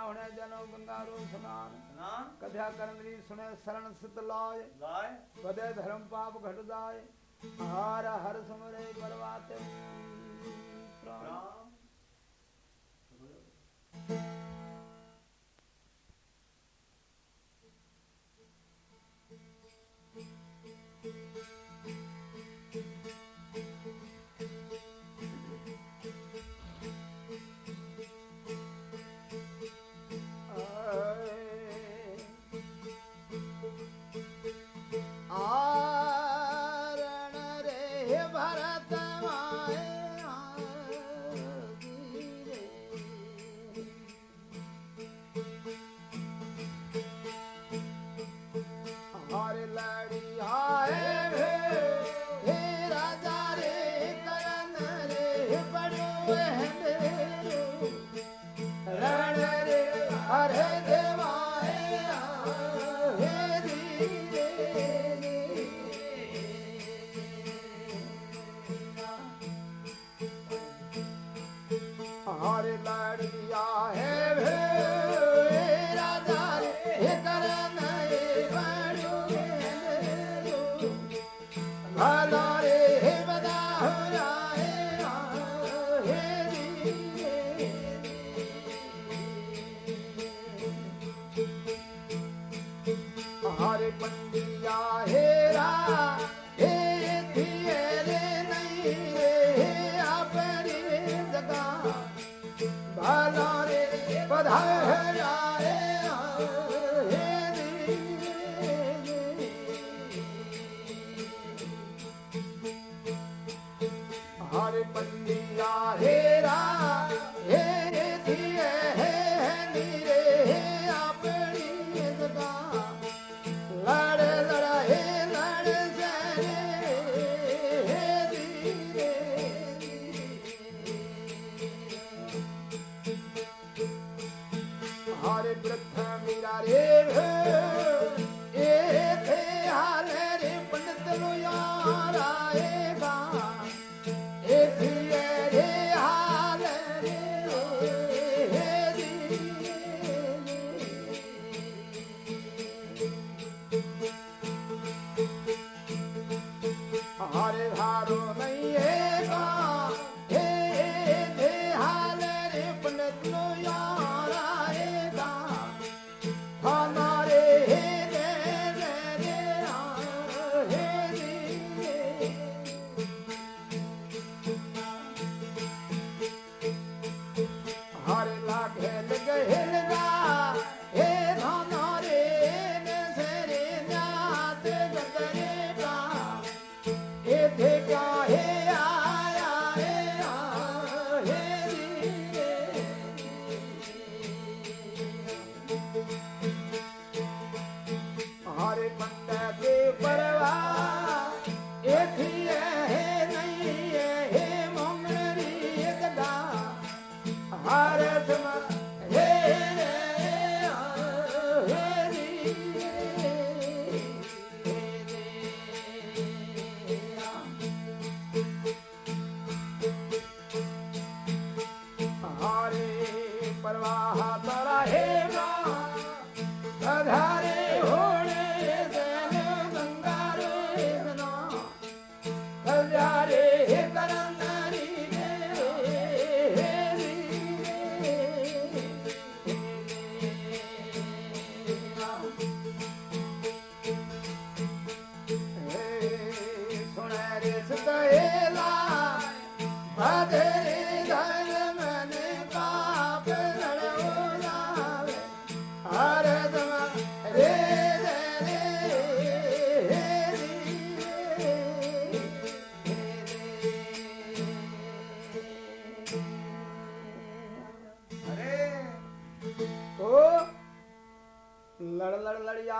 होने जनो गंगारो स्नान। स्नान। कथ्या सुने शरण सिद्ध लाय लाय धर्म पाप घट जाय हर हर सुमरे परवाते। प्राण।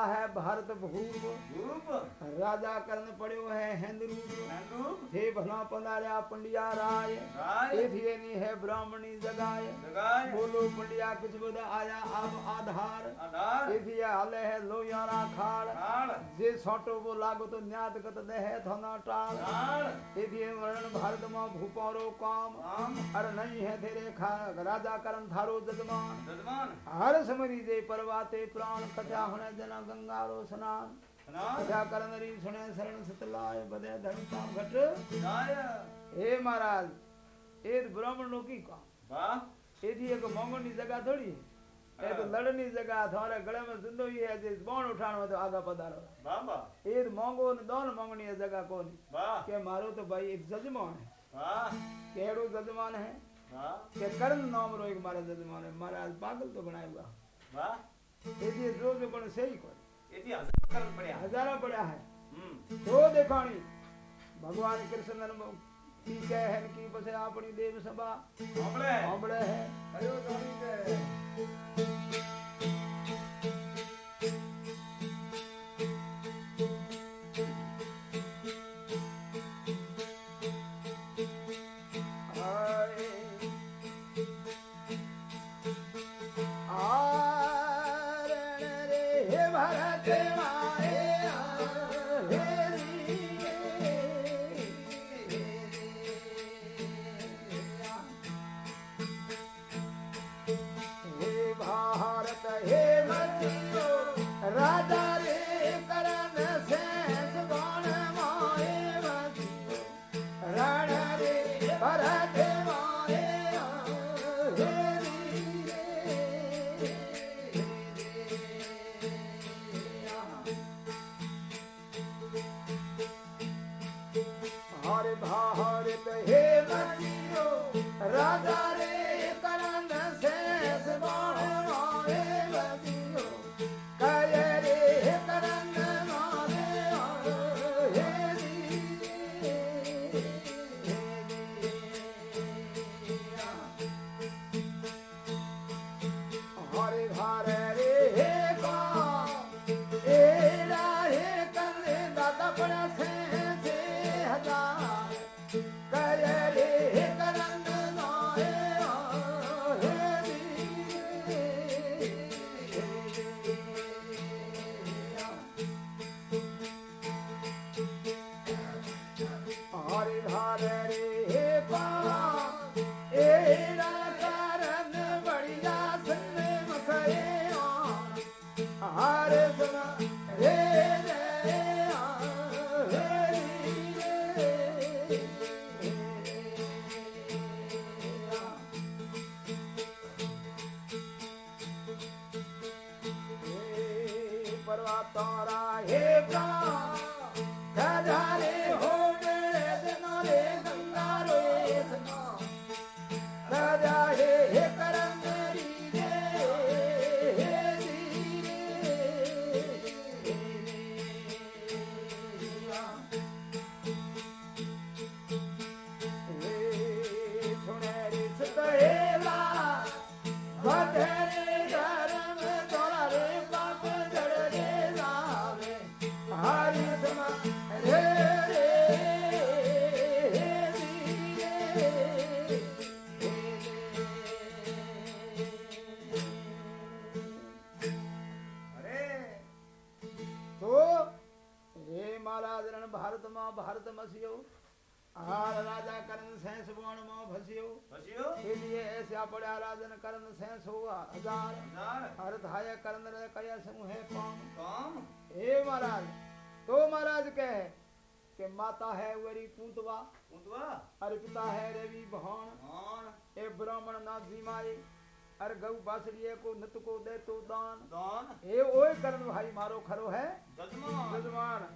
है भारत भूप। राजा करण पड़ियो है हिंद। रूप हे भला पंडार्या पंडिया राय। राय? एथिए नी है ब्राह्मणी जगाय। जगाय? बोलो पंडिया कुछ बुध आया अब आधार। एथिए हले है लोयारा खाड़। जे सोटो वो लागो तो न्यात कत देह थना टाल। एथिए वर्ण भारत में भूपारो काम। अरे नहीं है तेरे खा राजा करण थारो जजमान? हर समरी जे परवाते प्राण कथा होने जना गंगारो स्नान। कथा करन री सुने शरण सतलाय बदे धर्म काम घट। हे महाराज ए ब्राह्मण नो की काम। वाह। ए थी एक मोंगण जगह थोड़ी है। ए तो लड़नी जगह थारे गले में जिंदो ही है जे बोण उठाणो तो आगा पधारो। बाबा ए तो मोंगो ने दोन मोंगणी है जगह कोनी। वाह। के मारो तो भाई एक जजमान है। वाह। केड़ो जजमान है। वाह। के करण नाम रो एक मारा जजमान है। महाराज पागल तो बनाएगा वाह। ए थी जो जो कोण सही कोनी इति हज़ार करन पड़या हजारा पड़ा है तो देखाणी भगवान कृष्ण ने की कह की बसे अपनी देव सभा हमले सांभळे है हज़ार हर धाय करण रे समूह है कौन काम? हे महाराज तो महाराज कहे कि माता है वरी पूतवा। उतवा अरे पिता है रवि भवन और ए ब्राह्मण नाथ जी मारे अरे गौ बासड़िए को नत को दे तो दान। दान? ए ओए करण भाई मारो खरो है। जजमान। जजमान।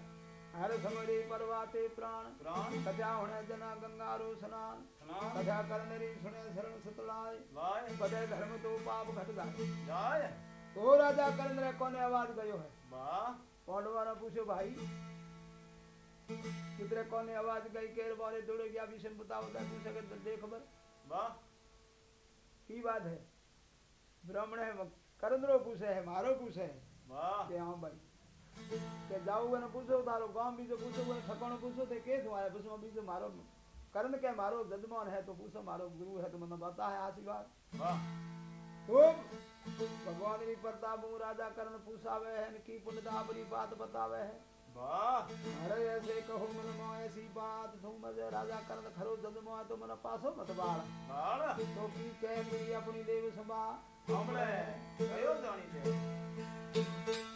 हर समरी परवाते प्राण। प्राण। कथा होने जना गंगारो स्नान। स्नान। कथा करनरी सुने शरण सतलाय। लाय। बदे धर्म तो पाप घट जाए जाय। तो राजा करण रे कोने आवाज़ गयो है? वाह। पांडवा ने पूछो भाई कितरे कोने आवाज़ गई? केर बारे दौड़े गया? विषय बताओ दे पूछे के दे खबर वाह। की बात है? ब्राह्मण है करण रो पूछे है मारो पूछे है। वाह। कि हाँ भाई? કે જાવું અને પૂછો તારો ગામ બીજો પૂછો અને ઠકાણો પૂછો તે કે થયું પૂછો બીજો મારો कर्ण के मारो जजमान है तो पूछो मारो गुरु है तो मन बता है आशीर्वाद खूब भगवान री प्रताप राजा कर्ण पूछावे है की पुण्यताप री बात बतावे है अरे ऐसे कहो मन मो ऐसी बात तुम मज़े राजा कर्ण खरो जजमो तो मन पासो मत बाड़ तो की कह मेरी अपनी देव सभा हमने कयो जानी दे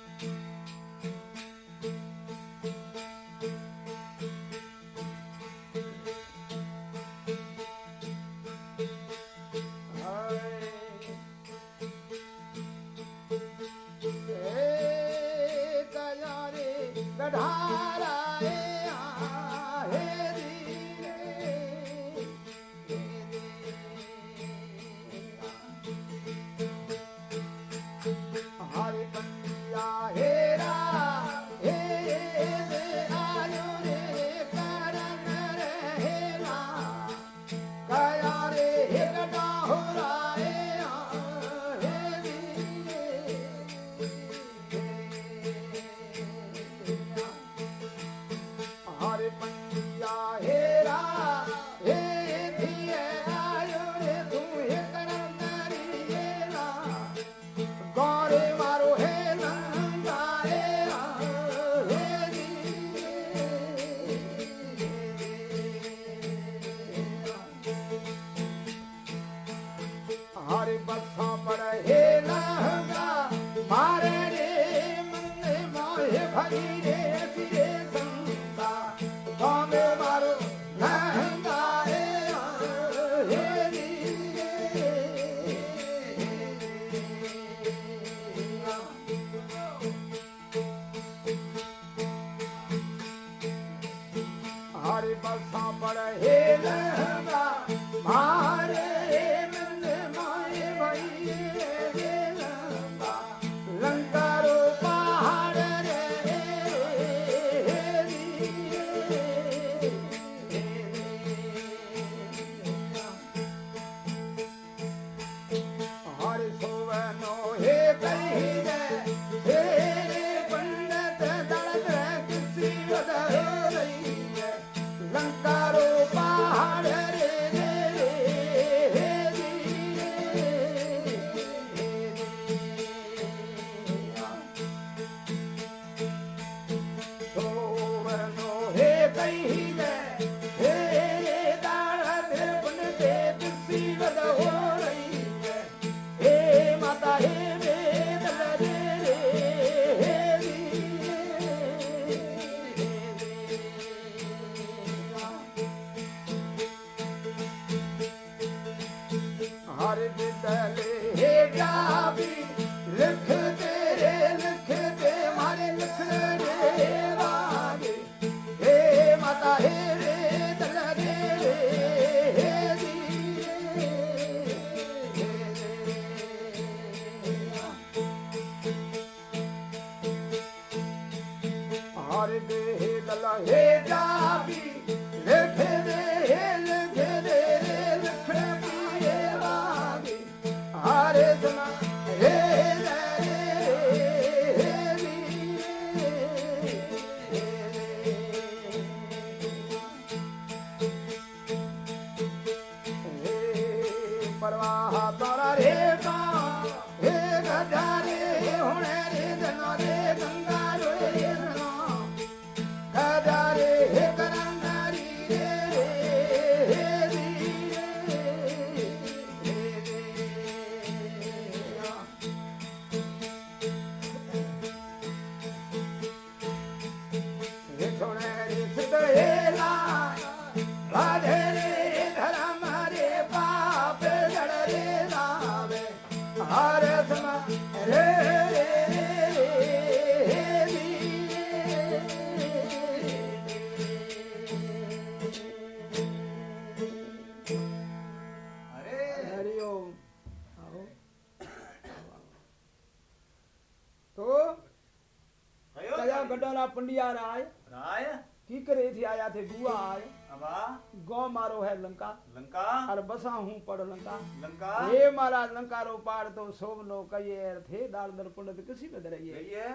लंका। लंका? हे महाराज लंका रो पार तो सोमनो कहिए अर्थ हे दाल दल पुंडत किसी में धरिए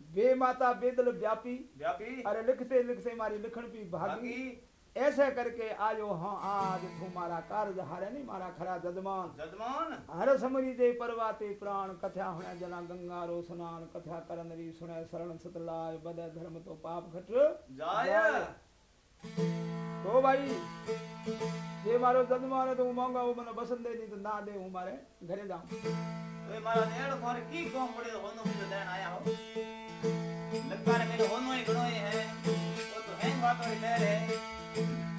बे माता बेदल व्यापी व्यापी अरे लिखते लिखते मारी लिखन भी भागी। ऐसे करके आयो हाँ आज तू मारा कार्य हारे नहीं मारा खरा जजमान। जजमान? हर समरी जे परवाते प्राण कथ्या हुणे जना गंगा रो स्नान कथा करन री सुने शरण सतलाय बद धर्म तो पाप घट जाय। તો ભાઈ જે મારો જન્મ આવે તો હું માંગવા હું મને પસંદ દે નહીં તો ના દે હું મારે ઘરે જાઉં તો એ મારા નેડ ફોર કી કોમ પડ્યો હોનો મુજો દેણ આયા હો લગવાર મેરે હોનો એ ઘણો હે તો તો હેંગ વાતો રે રે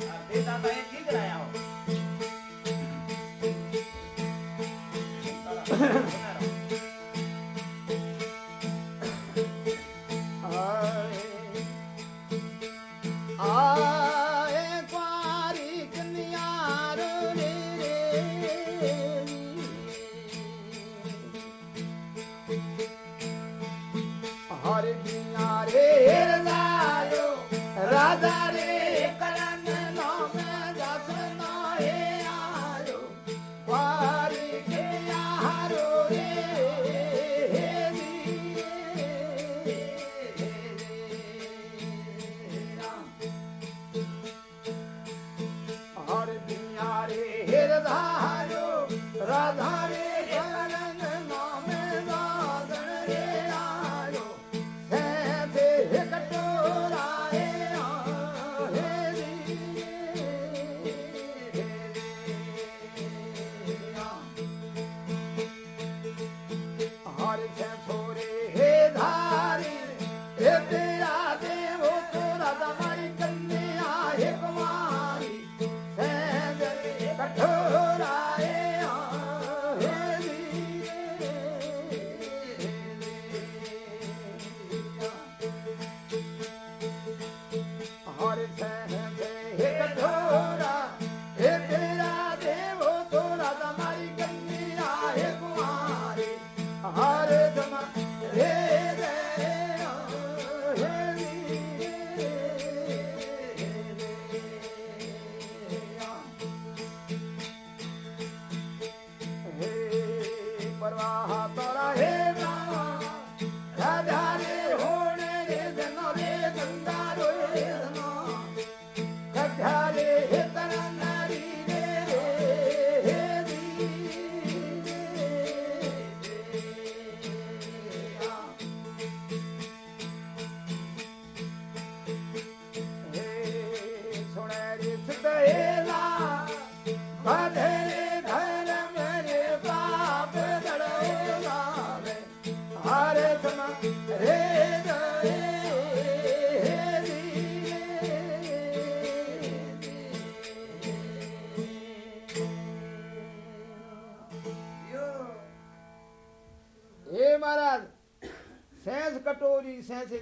આ બેટા ભાઈ ઠીક રહ્યા હો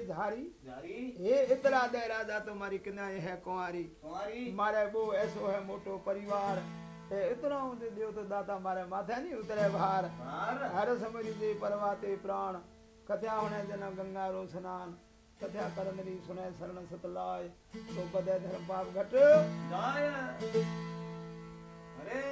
सैंसे झारी इतरा दे राजा तुम्हारी किनाए है कुंवारी। मारे वो ऐसो है मोटो परिवार। ए इतना ऊँचे देव तो दाता मारे माथे नहीं उतरे भार। हर समरी दे परवाते प्राण। कथया होने जन गंगा रो स्नान। कथया करंदरी सुने शरण सतलाय। तो बदे धर्म पाप घट। जाय। अरे।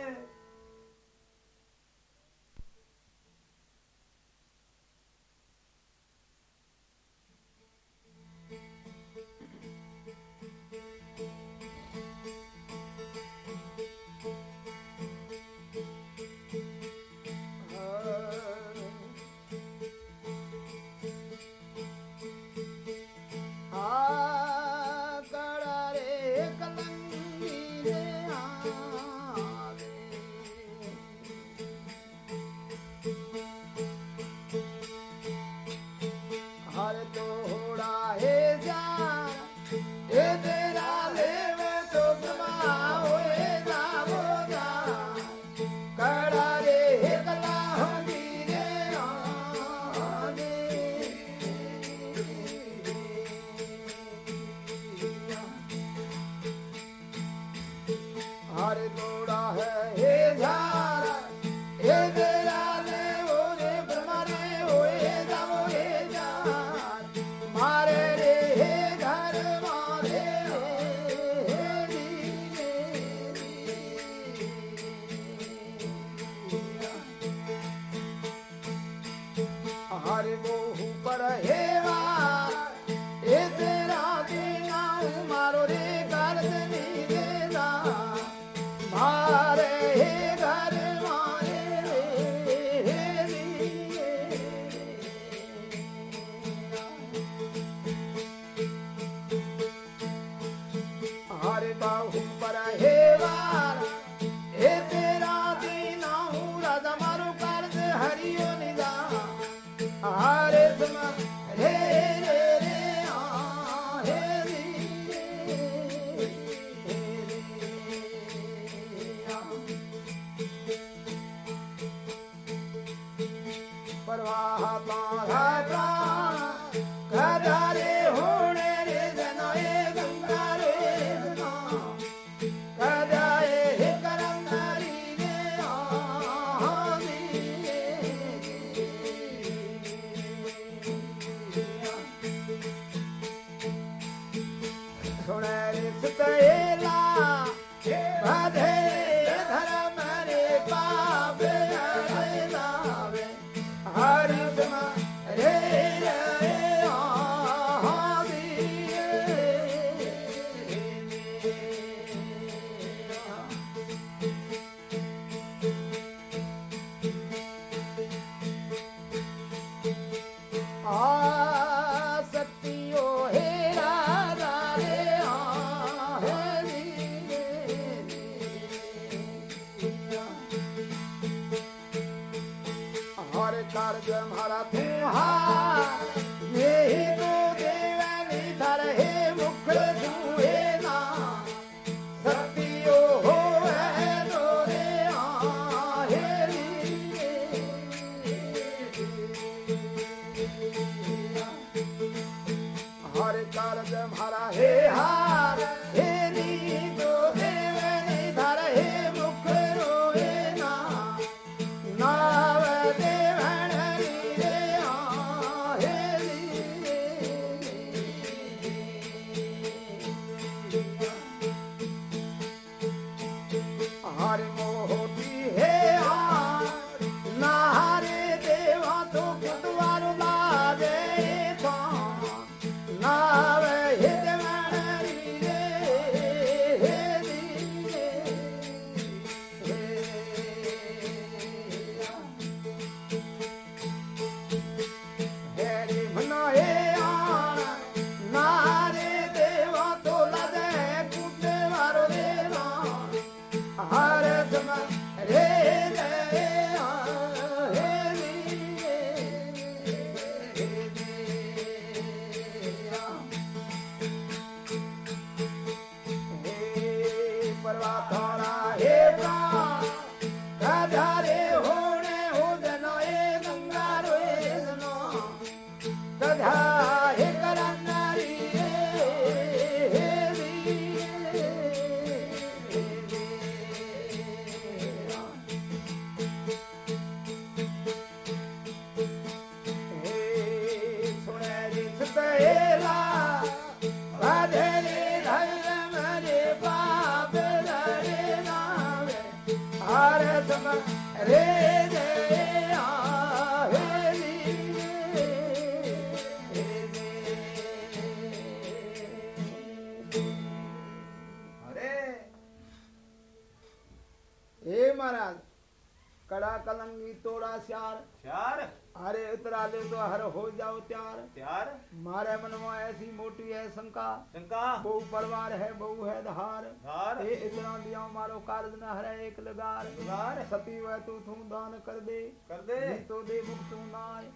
तोड़ा श्यार चार अरे उतरा ले तो हर हो जाओ त्यार। चार मारे मन में ऐसी मोटी है शंका। शंका? बहु परिवार है बहु है धार। धार? हे इतना दिया मारो कार्य न हरे एक लगार। लगार? सती वह तू तू दान कर दे। कर दे? तो दे मुख तू नाय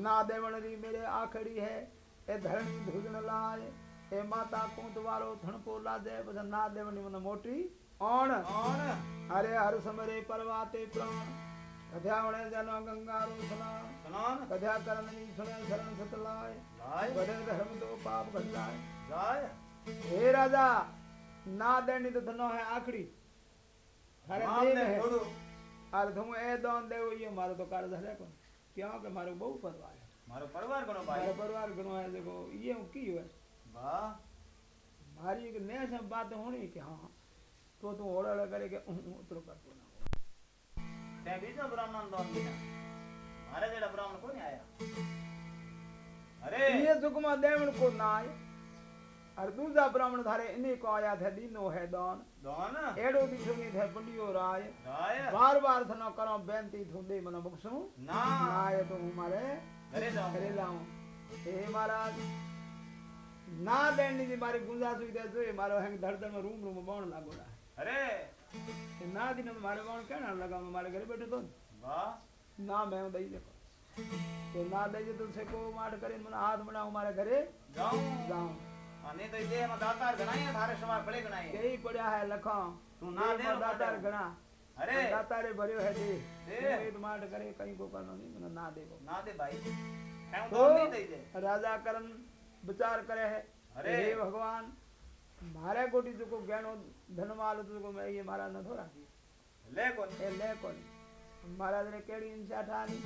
ना देवण री मेरे आखड़ी है ए धरणी धुजन लाय ए माता कुंत वारो थणपो लाजे बस ना देवणी मन मोटी। ओण कौन अरे हर समरे परवाते प्राण। कथया वणे जनो गंगारो स्नान स्नान। कथया करनी सुने शरण सतलाय। लाय बदल धर्म तो पाप घटाए जाय। हे राजा ना देनी तो धनो है आखड़ी। अरे माम देव ने है। अरे तुम ए दान देव ये मारो तो कार्य धरे को। क्यों? के मारो बहु परिवार है। मारो परिवार घणो भाई। मारो परिवार घणो है देखो ये की है वाह। मारी एक नए से बात होनी कि हाँ तो तू ओड़ा करे के उतरो कर मैं बीच में ब्राह्मण दौर मिला मारे जेड़ा ब्राह्मण को नहीं आया? अरे! ये सुकमा देवण को ना आए और दूसरा ब्राह्मण थारे इन्हीं को आया थे दीनो है दान। दान? एड़ो दिशो नहीं थे पंडियो राय। राय? बार बार थना करो बेनती थुंडे मना बक्सू। ना। आए तो हमारे घरे जाऊँ। घरे लाऊं। हे महाराज ना देनी जी मारी गुंजास हुई दे जो मारो हैंग धड़धड़ में रूम रूम में बोण लागोड़ा अरे! એ ના દીને તો મારે બોણ કેના લગાવ મારે ઘરે બેઠો તો ને. વાહ ના મેં હું દઈ દે તો ના દઈ દે તો સેકો માટ કરીને મને હાથ બનાવો મારે ઘરે જાઉં જાઉં અને તો જે એમાં દાતાર ગણાય થારે સવાર ભલે ગણાય કેઈ પડ્યા હે લખા તું ના દે એમાં દાતાર ઘણા અરે દાતારે ભર્યો હે દે દે. એ તો માટ કરે કઈ કો કરનો નહીં મને ના દેવો ના દે ભાઈ હું તો તો નહીં દઈ દે રાજા કરમ વિચાર કરે है अरे। हे भगवान મારે કોટી ચૂકો ગેણો ધનમાલ ચૂકો મેં એ મારા ન થોરા લે કોણ એ લે કોણ મહારાજ ને કેડી ઇન્સા ઠાની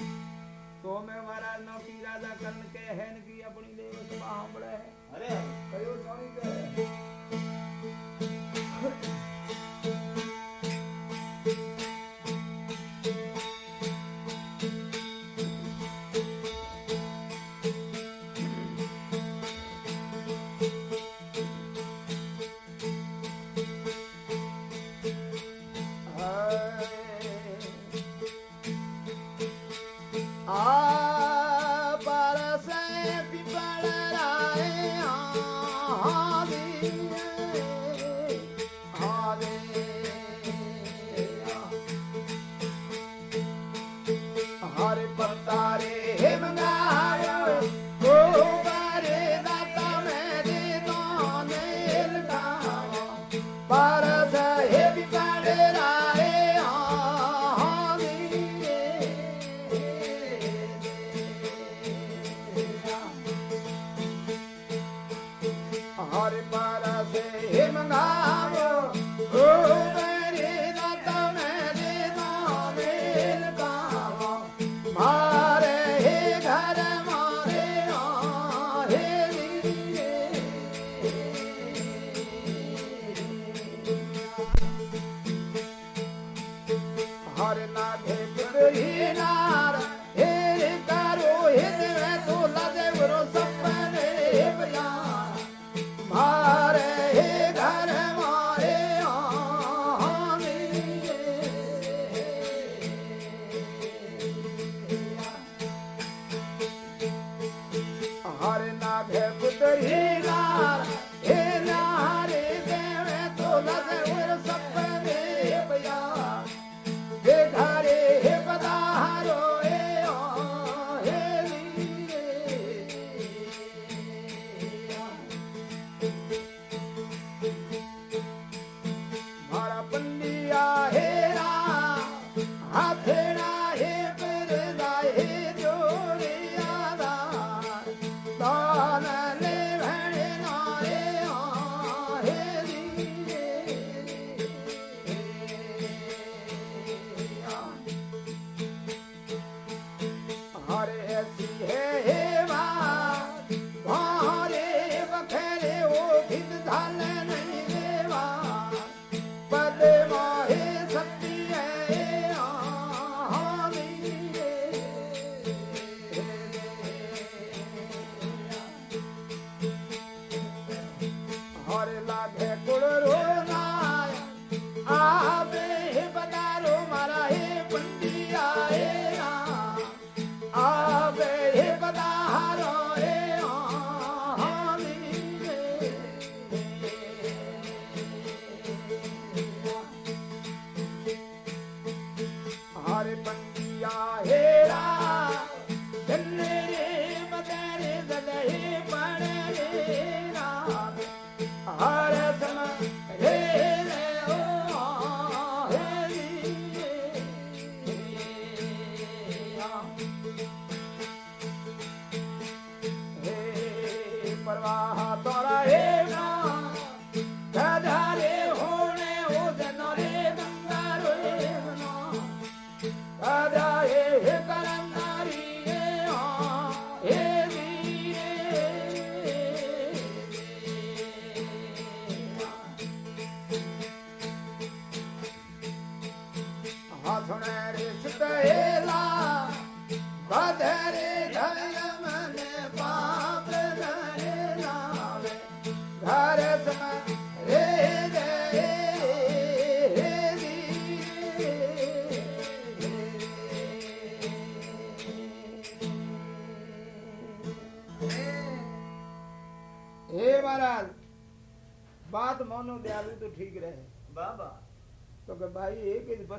તો મે મહારાજ નો કી રાજા કર્ણ કે હેન કી આપણી દેવ સભા સાંભળે હે અરે કયો જાણી કે हरे पत्ता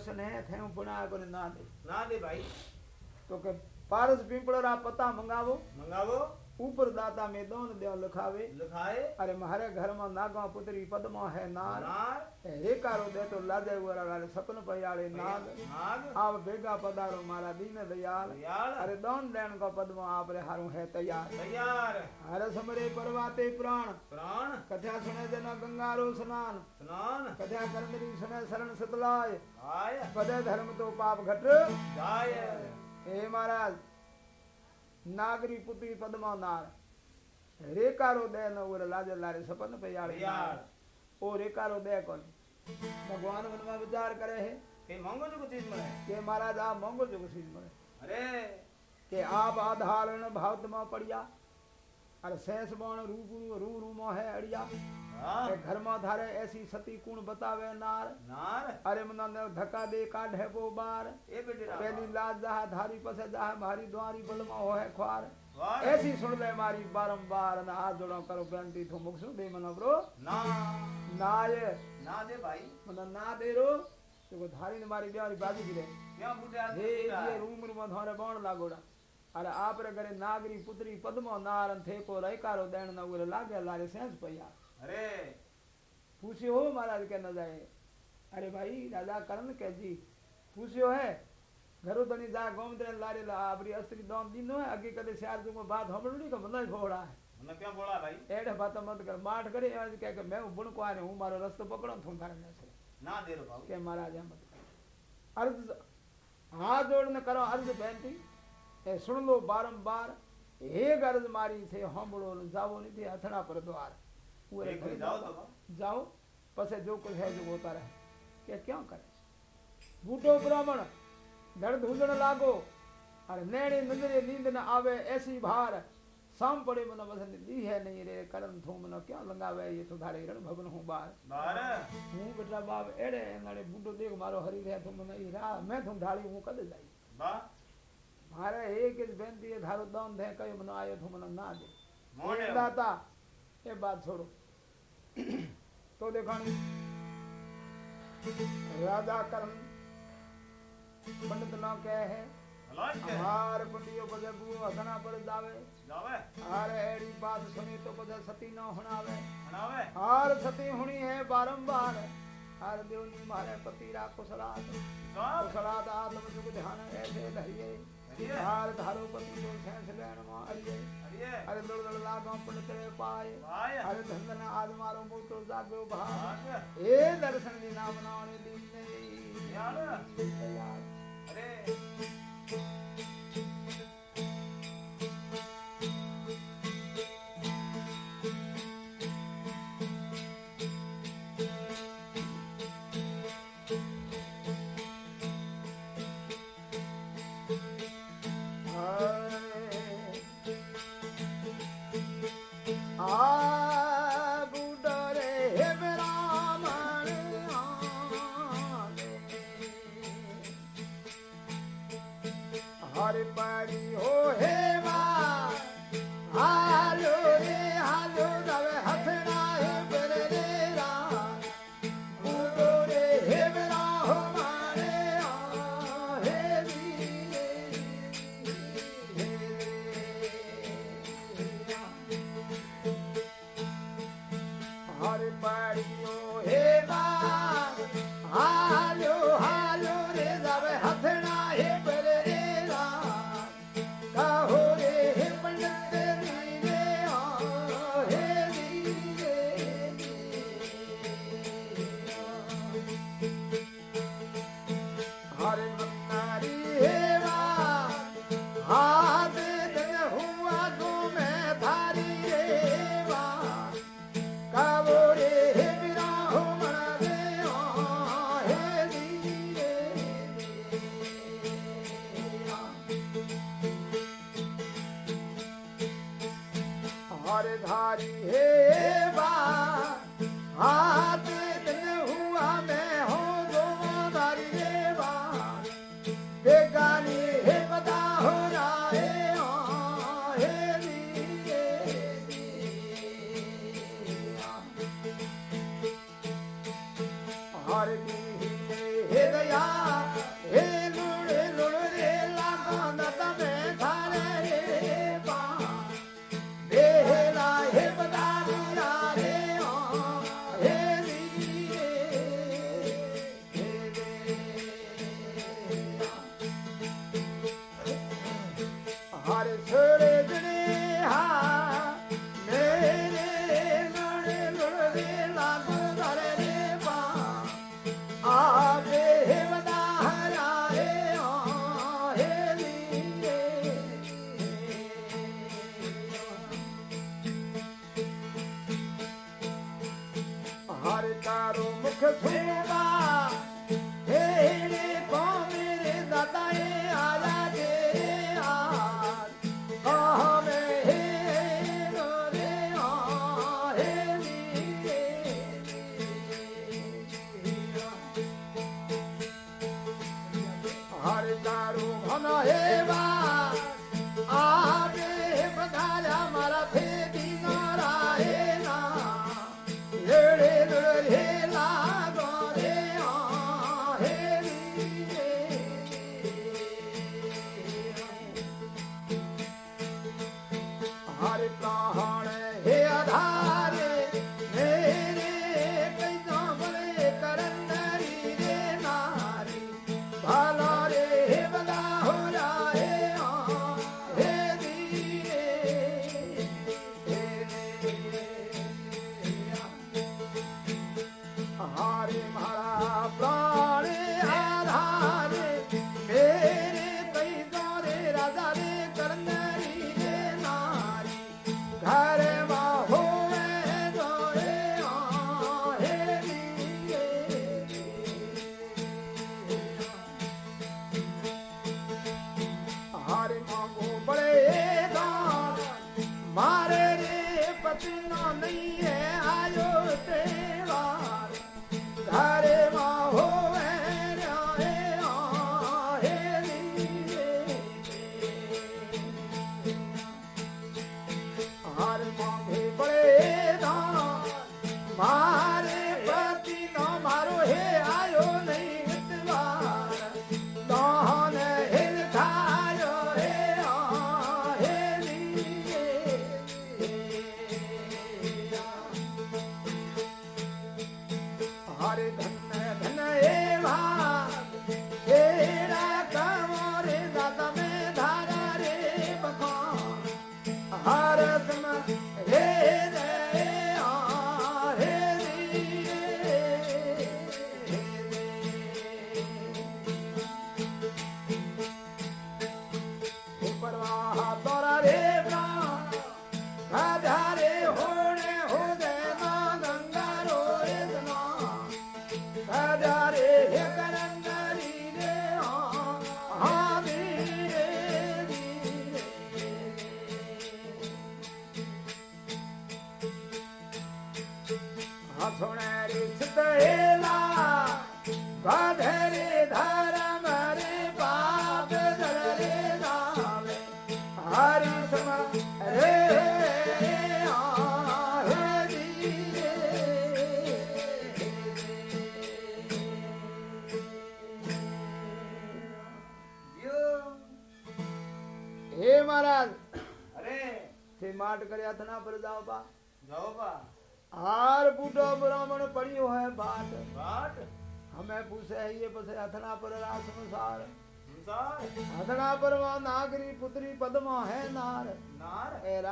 एक ही थे पुना को ना दे। ना दे भाई। तो के पारस पिंपळरा पता ऊपर दाता में दोन देव लिखावे लिखाए अरे मारे घर में नागा पुत्री पद्मा है नार नार रे कारो दे तो लाजे वरा सपन पयाले नाग नाग आप बेगा पधारो मारा दीन दयाल दयाल अरे दोन देन को पद्मा आप रे हारू है तैयार तैयार हर समरे परवाते प्राण प्राण कथया सुने जना गंगारो स्नान स्नान कथया करंदरी सुने शरण सतलाय नागरी पुत्री पद्मानार रेकारो दे न ओर लाजर लारे सपन पे यार यार। ओ रेकारो दे कौन? भगवान मन में विचार करे है। के मांगो जो कुछ चीज़ मरे? के महाराज आप मांगो जो कुछ चीज़ मरे। अरे। के आप आधारण भावत में पड़िया अरे सैस बाण रूप रू रू है अड़िया। हाँ। घर में धारे ऐसी सती कुण बतावे नार। नार? अरे मना ने धक्का दे काट है वो बार। ए बेटे पहली लाज जाह धारी पसे जाह मारी द्वारी बलमा हो है ख्वार ऐसी सुन ले मारी बारंबार ना हाथ जोड़ो करो ग्रंटी तो मुख सुन दे मना ब्रो। ना। ना ये। ना दे भाई। मना ना दे रो। तो धारी ने मारी ब्याह बाजी गिरे क्या बूटा ये ये रूम रूम धारे बाण लागोड़ा। अरे आपरे करे नागरी पुत्री पद्मो नारन थे को लयकारो देण न उरे लागे लारे सेंस पया। अरे। पूछे हो महाराज के न जाए अरे भाई राजा करण के जी पूछियो है घरो धनी जा गोमद्रे लारे ला आपरी अस्त्री दोम दिनो है अगे कदे शार जुगो बात हमड़ड़ी को बंदा घोड़ा है। मन क्या बोला भाई? एड़े बात मत कर माठ करे आज कह के मैं बुण को आ रहे हूँ मारो रास्ता पकड़ो थू थारे ने से। ना देरो भाव के महाराज मत अर्ज़ हाथ जोड़ने करो अर्ज़ बेनती એ સુણ લો બારંબાર હે ગરજ મારી છે સાંભળો જાવો નથી અથડા પર દ્વાર પૂરે જાઓ પછી જો કુછ હે જો હોતા રહે કે ક્યાં કરે બૂટો બ્રાહ્મણ દર્દ હુજણ લાગો અને નેણી નજરે નીંદ ન આવે એસી ભાર સામ પડે મને વસન દી હે નહીં રે કરમ થો મને ક્યાં લંગાવે એ તો ધારે રણ ભગન હું બાર હું બેટા બાપ એડે એનાડે બૂટો દેખ મારો હરી રહે તો મને ઈ રા મેં થું ઢાળી હું કદ જાય બા मारे एक इस बेंदी धारो दान दे कई मनो आयो तो तुम ना दे। दाता ये बात छोड़ो। तो देखो राजा कर्म पंडित ना कह है हमार पंडियो पर जब वो हसना पर जावे हर एड़ी बात सुने तो पद सती ना हुनावे हर सती हुनी है बारंबार हर देवनी मारे पतिरा कुसलात कुसलात आत्म सुख ध्यान ऐसे लहिए धार धारो पति जो सैंस लैन माँ हरिये। हरे लड़ लड़ लागो पुण्य पाए। हरे धंधन आद मारो मोतो जागो भाग। ए दर्शन दी नाम नावने दीने यार अरे।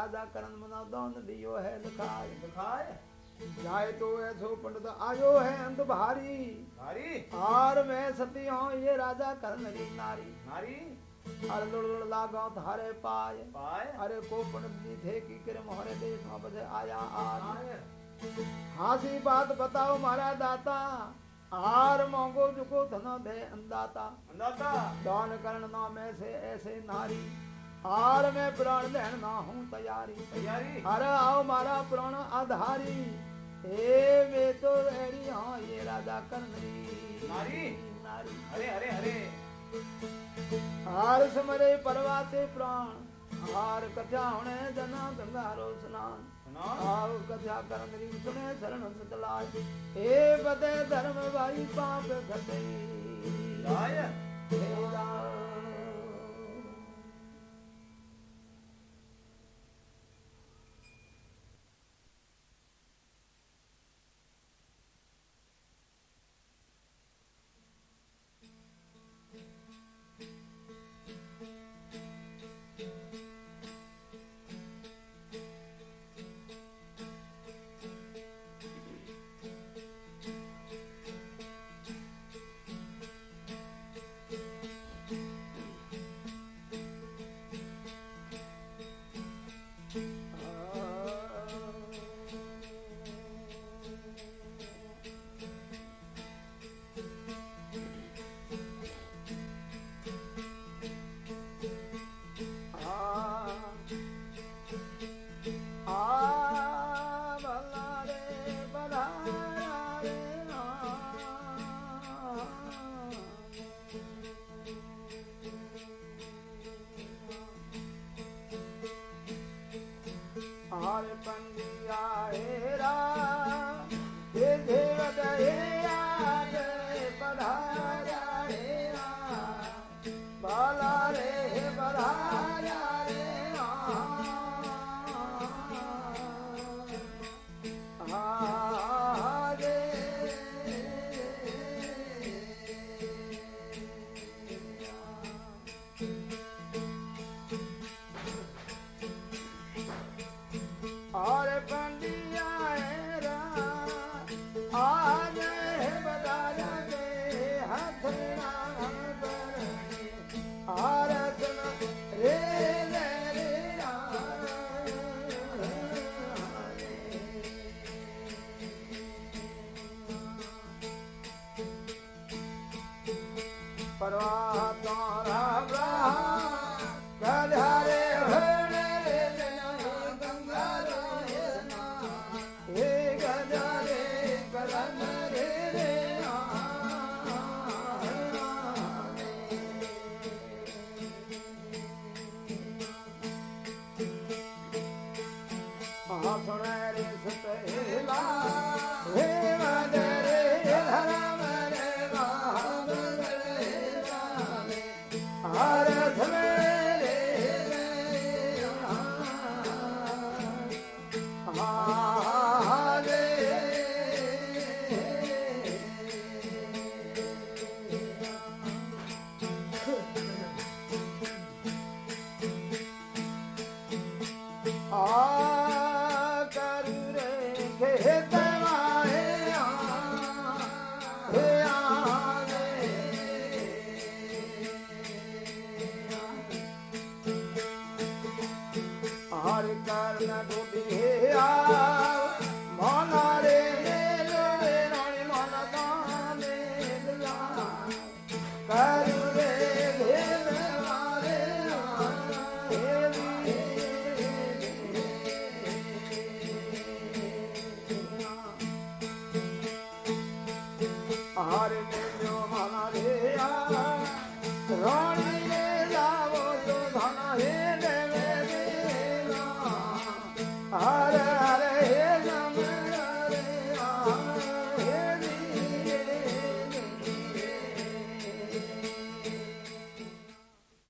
राजा करण मना दौन दियो है लिखाय लिखाय जाए तो ऐसो पंडित आयो है अंत भारी। भारी? हार में सती हूँ ये राजा करण री नारी। नारी? अरे लुड़ लुड़ लागो थारे पाय पाय अरे को पंडित जी थे की क्रम हरे देश में बजे आया आज। हाँसी बात बताओ मारा दाता। हार मांगो जुको धनो दे अंदाता अंदाता दान करण नामे से ऐसे नारी। हार में प्राण देन ना हूँ तैयारी। तैयारी? अरे आओ मारा प्राण आधारी। हे वे तो रेडी हाँ ये राजा कन्हरी नारी? नारी। अरे अरे अरे। हार समरे परवाते प्राण। हार कथा होने जना गंगा स्नान। आओ कथा कन्हरी सुने शरण सतलाज। हे बदे धर्म भाई पाप घटे लाय। देवरा